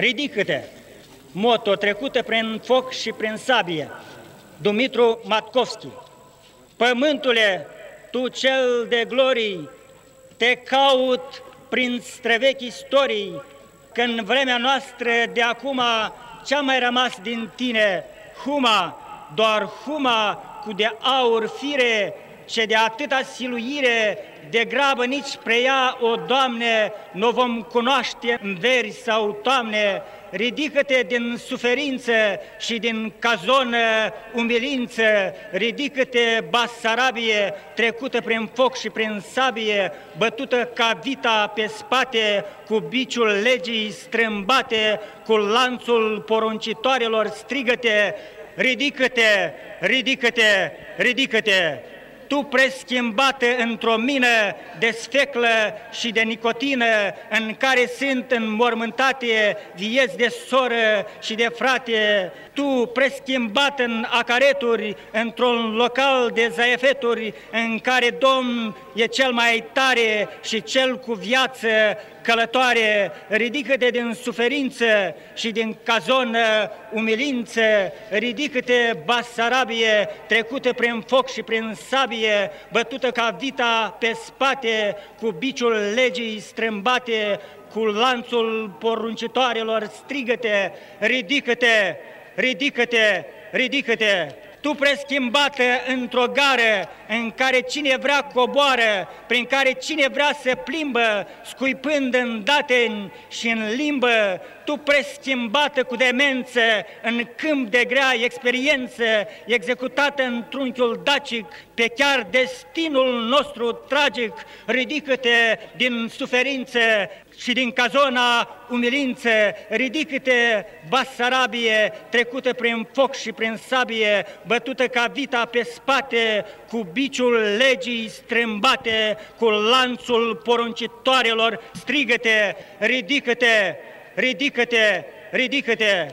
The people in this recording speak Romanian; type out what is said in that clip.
ridică-te! Moto trecută prin foc și prin sabie. Dumitru Matkovski. Pământule, tu cel de glorii, te caut prin străvechi istorii, că în vremea noastră de acum ce-a mai rămas din tine? Huma, doar huma cu de aur fire, ce de atâta siluire, de grabă nici preia, o Doamne, nu vom cunoaște în veri sau toamne, ridică-te din suferință și din cazonă umilință, ridică-te Basarabie, trecută prin foc și prin sabie, bătută ca vita pe spate, cu biciul legii strâmbate, cu lanțul poruncitoarelor strigăte, ridică-te, ridică-te, ridică-te! Tu preschimbată într-o mină de sfeclă și de nicotină, în care sunt înmormântate vieți de soră și de frate, tu preschimbat în acareturi, într-un local de zaefeturi, în care Domn e cel mai tare și cel cu viață călătoare, ridică-te din suferință și din cazonă umilință, ridică-te Basarabie, trecută prin foc și prin sabie, bătută ca vita pe spate, cu biciul legii strâmbate, cu lanțul poruncitoarelor, strigă-te, ridică-te, ridică-te, ridică-te! Tu preschimbată într-o gară în care cine vrea coboară, prin care cine vrea să plimbă, scuipând în dateni și în limbă, tu preschimbată cu demență în câmp de grea experiență, executată în trunchiul dacic, pe chiar destinul nostru tragic, ridică-te din suferință și din cazona umilință, ridică-te, Basarabie, trecută prin foc și prin sabie, bătută ca vita pe spate, cu biciul legii strâmbate, cu lanțul poruncitoarelor, strigă-te, ridică-te, ridică-te, ridică-te,